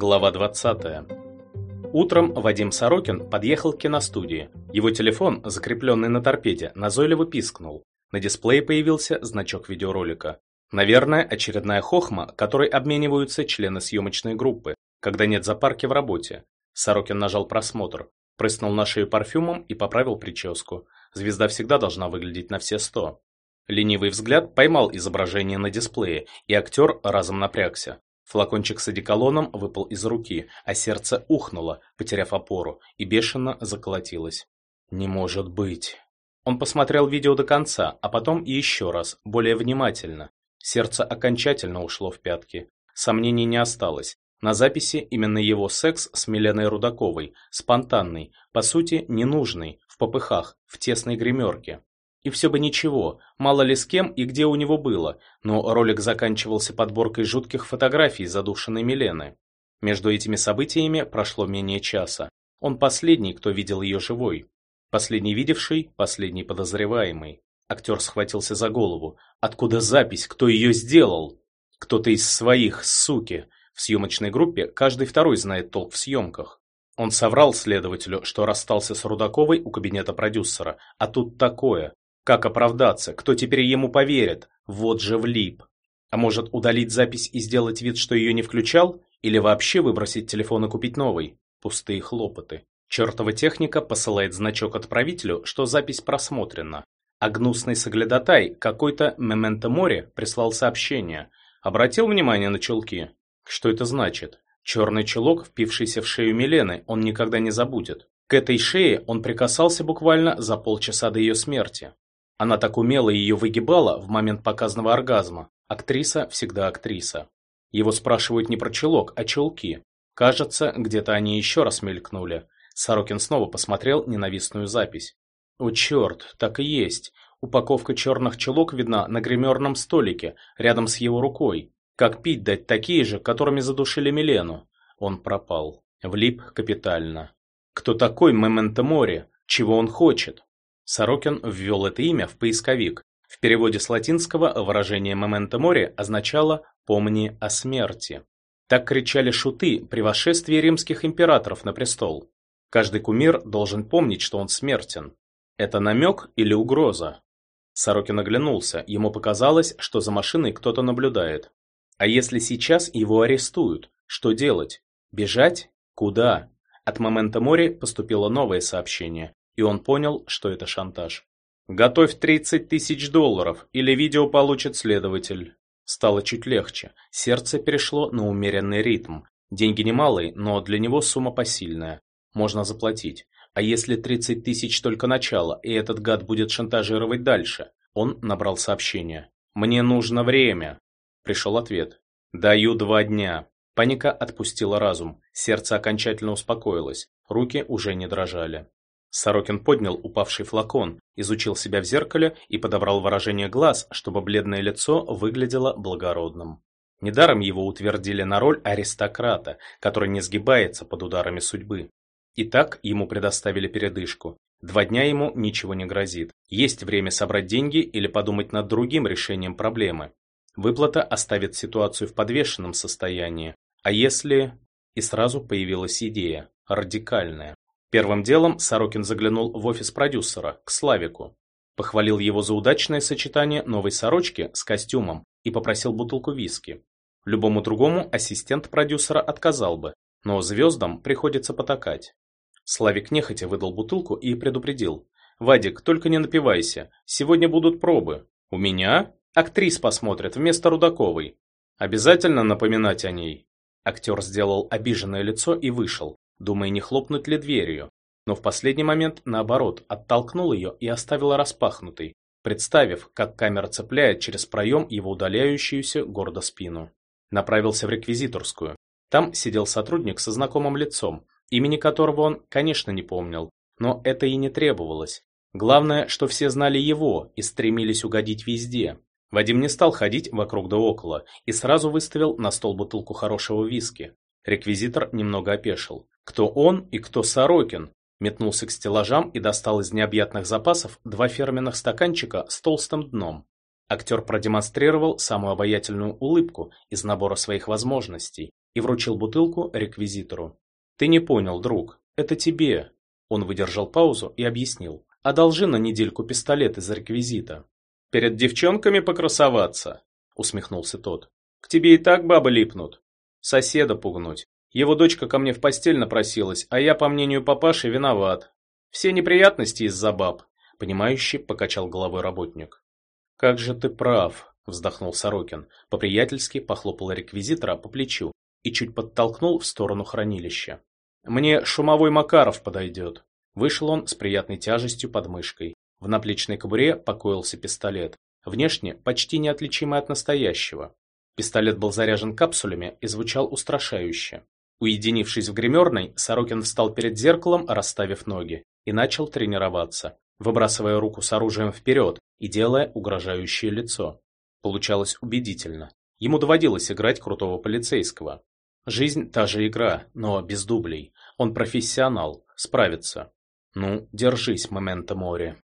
Глава 20. Утром Вадим Сорокин подъехал к киностудии. Его телефон, закрепленный на торпеде, назойливо пискнул. На дисплее появился значок видеоролика. Наверное, очередная хохма, которой обмениваются члены съемочной группы, когда нет запарки в работе. Сорокин нажал просмотр, прыснул на шею парфюмом и поправил прическу. Звезда всегда должна выглядеть на все сто. Ленивый взгляд поймал изображение на дисплее, и актер разом напрягся. Флакончик с одеколоном выпал из руки, а сердце ухнуло, потеряв опору, и бешено заколотилось. «Не может быть!» Он посмотрел видео до конца, а потом и еще раз, более внимательно. Сердце окончательно ушло в пятки. Сомнений не осталось. На записи именно его секс с Миленой Рудаковой, спонтанный, по сути, ненужный, в попыхах, в тесной гримерке. И все бы ничего, мало ли с кем и где у него было, но ролик заканчивался подборкой жутких фотографий задушенной Милены. Между этими событиями прошло менее часа. Он последний, кто видел ее живой. Последний видевший, последний подозреваемый. Актер схватился за голову. Откуда запись? Кто ее сделал? Кто-то из своих, суки. В съемочной группе каждый второй знает толк в съемках. Он соврал следователю, что расстался с Рудаковой у кабинета продюсера. А тут такое. Как оправдаться? Кто теперь ему поверит? Вот же влип. А может удалить запись и сделать вид, что ее не включал? Или вообще выбросить телефон и купить новый? Пустые хлопоты. Чертова техника посылает значок отправителю, что запись просмотрена. А гнусный соглядатай, какой-то Мементо Море, прислал сообщение. Обратил внимание на чулки? Что это значит? Черный чулок, впившийся в шею Милены, он никогда не забудет. К этой шее он прикасался буквально за полчаса до ее смерти. Она так умело ее выгибала в момент показанного оргазма. Актриса всегда актриса. Его спрашивают не про чулок, а чулки. Кажется, где-то они еще раз мелькнули. Сорокин снова посмотрел ненавистную запись. О черт, так и есть. Упаковка черных чулок видна на гримерном столике, рядом с его рукой. Как пить дать такие же, которыми задушили Милену? Он пропал. Влип капитально. Кто такой Мементо Мори? Чего он хочет? Сорокин ввел это имя в поисковик. В переводе с латинского выражение «memento mori» означало «помни о смерти». Так кричали шуты при восшествии римских императоров на престол. Каждый кумир должен помнить, что он смертен. Это намек или угроза? Сорокин оглянулся, ему показалось, что за машиной кто-то наблюдает. А если сейчас его арестуют, что делать? Бежать? Куда? От момента моря поступило новое сообщение и он понял, что это шантаж. «Готовь 30 тысяч долларов, или видео получит следователь». Стало чуть легче, сердце перешло на умеренный ритм. Деньги немалые, но для него сумма посильная. Можно заплатить. А если 30 тысяч только начало, и этот гад будет шантажировать дальше? Он набрал сообщение. «Мне нужно время». Пришел ответ. «Даю два дня». Паника отпустила разум, сердце окончательно успокоилось, руки уже не дрожали. Сорокин поднял упавший флакон, изучил себя в зеркале и подобрал выражение глаз, чтобы бледное лицо выглядело благородным. Недаром его утвердили на роль аристократа, который не сгибается под ударами судьбы. Итак, ему предоставили передышку. Два дня ему ничего не грозит. Есть время собрать деньги или подумать над другим решением проблемы. Выплата оставит ситуацию в подвешенном состоянии. А если... И сразу появилась идея. Радикальная. Первым делом Сорокин заглянул в офис продюсера, к Славику. Похвалил его за удачное сочетание новой сорочки с костюмом и попросил бутылку виски. Любому другому ассистент продюсера отказал бы, но звездам приходится потакать. Славик нехотя выдал бутылку и предупредил. «Вадик, только не напивайся. Сегодня будут пробы. У меня? Актрис посмотрят вместо Рудаковой. Обязательно напоминать о ней». Актер сделал обиженное лицо и вышел, думая, не хлопнуть ли дверью, но в последний момент, наоборот, оттолкнул ее и оставил распахнутой, представив, как камера цепляет через проем его удаляющуюся гордо спину. Направился в реквизиторскую. Там сидел сотрудник со знакомым лицом, имени которого он, конечно, не помнил, но это и не требовалось. Главное, что все знали его и стремились угодить везде. Вадим не стал ходить вокруг да около и сразу выставил на стол бутылку хорошего виски. Реквизитор немного опешил. Кто он и кто Сорокин? Метнулся к стеллажам и достал из необъятных запасов два фирменных стаканчика с толстым дном. Актер продемонстрировал самую обаятельную улыбку из набора своих возможностей. и вручил бутылку реквизитору. Ты не понял, друг, это тебе. Он выдержал паузу и объяснил. Одолжи на недельку пистолет из реквизита. Перед девчонками покрасоваться, усмехнулся тот. К тебе и так бабы липнут. Соседа пугнуть. Его дочка ко мне в постель напросилась, а я, по мнению папаши, виноват. Все неприятности из-за баб, понимающе покачал головой работник. Как же ты прав, вздохнул Сорокин, по-приятельски похлопал реквизитора по плечу и чуть подтолкнул в сторону хранилища. Мне шумовой Макаров подойдет. Вышел он с приятной тяжестью под мышкой. В наплечной кобуре покоился пистолет, внешне почти неотличимый от настоящего. Пистолет был заряжен капсулями и звучал устрашающе. Уединившись в гримерной, Сорокин встал перед зеркалом, расставив ноги, и начал тренироваться, выбрасывая руку с оружием вперед и делая угрожающее лицо. Получалось убедительно. Ему доводилось играть крутого полицейского. Жизнь та же игра, но без дублей. Он профессионал, справится. Ну, держись, Моменто Мори.